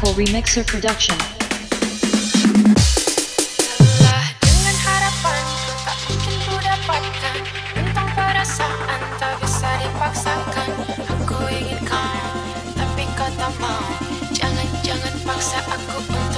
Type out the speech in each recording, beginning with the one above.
Apple Remixer Production. Aku ingin kau, tapi kau tak mau. Jangan-jangan paksa aku untuk.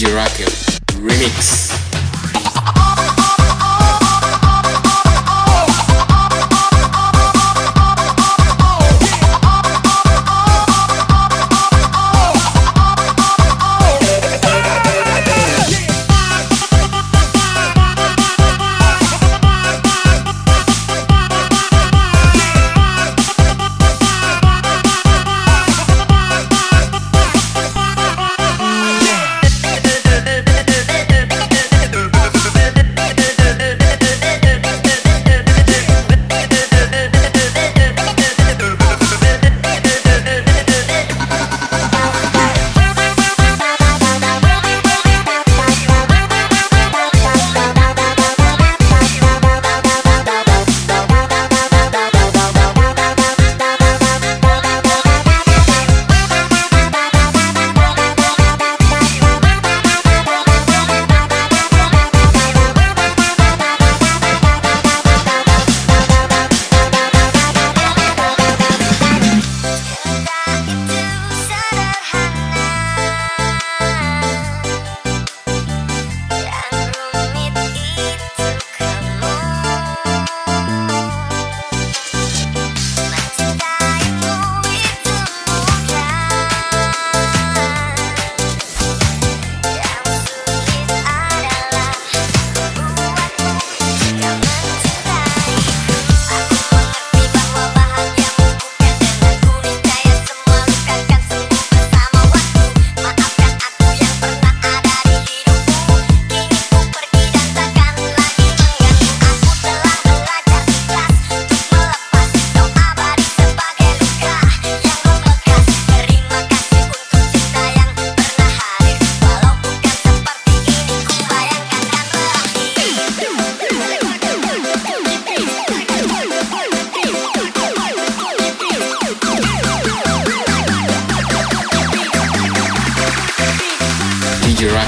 DJ Rocket Remix.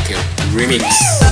Cocktail Remix.